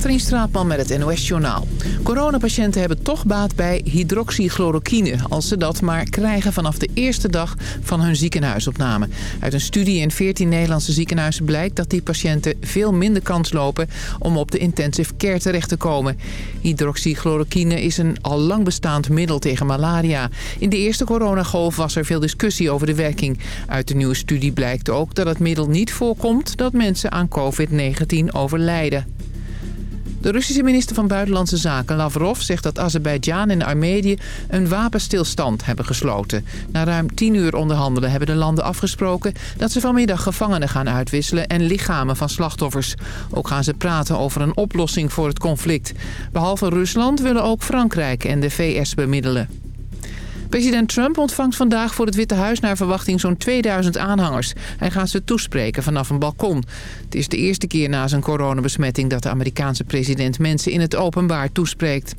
Katrien Straatman met het NOS-journaal. Coronapatiënten hebben toch baat bij hydroxychloroquine... als ze dat maar krijgen vanaf de eerste dag van hun ziekenhuisopname. Uit een studie in 14 Nederlandse ziekenhuizen blijkt... dat die patiënten veel minder kans lopen om op de intensive care terecht te komen. Hydroxychloroquine is een al lang bestaand middel tegen malaria. In de eerste coronagolf was er veel discussie over de werking. Uit de nieuwe studie blijkt ook dat het middel niet voorkomt... dat mensen aan COVID-19 overlijden. De Russische minister van Buitenlandse Zaken Lavrov zegt dat Azerbeidzjan en Armenië een wapenstilstand hebben gesloten. Na ruim tien uur onderhandelen hebben de landen afgesproken dat ze vanmiddag gevangenen gaan uitwisselen en lichamen van slachtoffers. Ook gaan ze praten over een oplossing voor het conflict. Behalve Rusland willen ook Frankrijk en de VS bemiddelen. President Trump ontvangt vandaag voor het Witte Huis naar verwachting zo'n 2000 aanhangers. Hij gaat ze toespreken vanaf een balkon. Het is de eerste keer na zijn coronabesmetting dat de Amerikaanse president mensen in het openbaar toespreekt.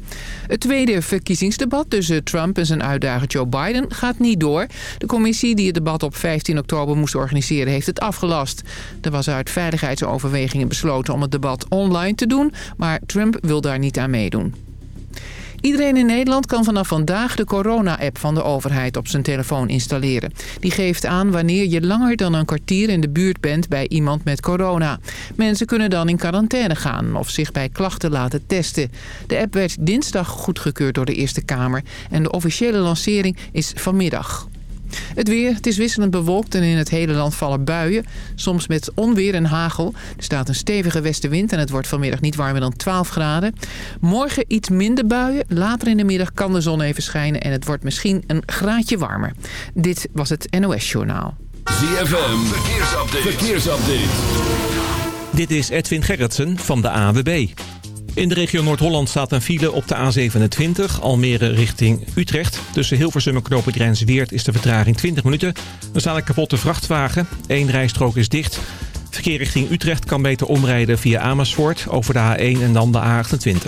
Het tweede verkiezingsdebat tussen Trump en zijn uitdager Joe Biden gaat niet door. De commissie die het debat op 15 oktober moest organiseren heeft het afgelast. Er was uit veiligheidsoverwegingen besloten om het debat online te doen, maar Trump wil daar niet aan meedoen. Iedereen in Nederland kan vanaf vandaag de corona-app van de overheid op zijn telefoon installeren. Die geeft aan wanneer je langer dan een kwartier in de buurt bent bij iemand met corona. Mensen kunnen dan in quarantaine gaan of zich bij klachten laten testen. De app werd dinsdag goedgekeurd door de Eerste Kamer en de officiële lancering is vanmiddag. Het weer, het is wisselend bewolkt en in het hele land vallen buien. Soms met onweer en hagel. Er staat een stevige westenwind en het wordt vanmiddag niet warmer dan 12 graden. Morgen iets minder buien. Later in de middag kan de zon even schijnen en het wordt misschien een graadje warmer. Dit was het NOS Journaal. ZFM, verkeersupdate. verkeersupdate. Dit is Edwin Gerritsen van de AWB. In de regio Noord-Holland staat een file op de A27, Almere richting Utrecht. Tussen Hilversum en Knoopend Weert is de vertraging 20 minuten. Er staat een kapotte vrachtwagen, Eén rijstrook is dicht. Verkeer richting Utrecht kan beter omrijden via Amersfoort over de A1 en dan de A28.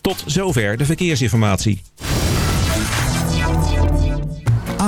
Tot zover de verkeersinformatie.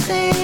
say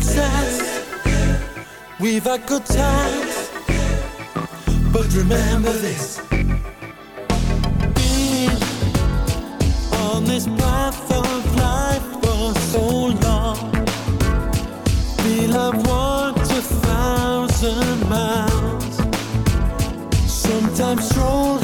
success. We've had good times, but remember this. been on this path of life for so long, we'll have walked a thousand miles, sometimes strolled.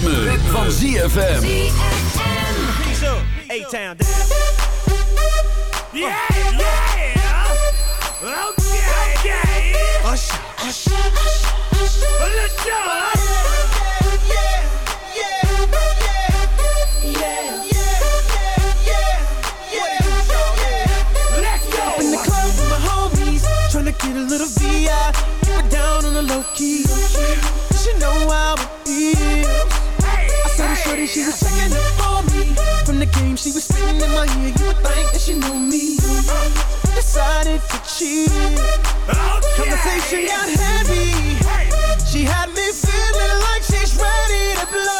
ZFM. A-Town down. Yeah, yeah. Okay, okay. Usher, usher, usher. Let's go. Let's go. Up in the club with my homies, tryna get a little VI. Keep it down on the low key. She know how it feels. Saw shorty, she was up on me. From the game, she was spitting in my ear. You would think that she know me. Decided to cheat. Conversation got heavy. She had me feeling like she's ready to blow.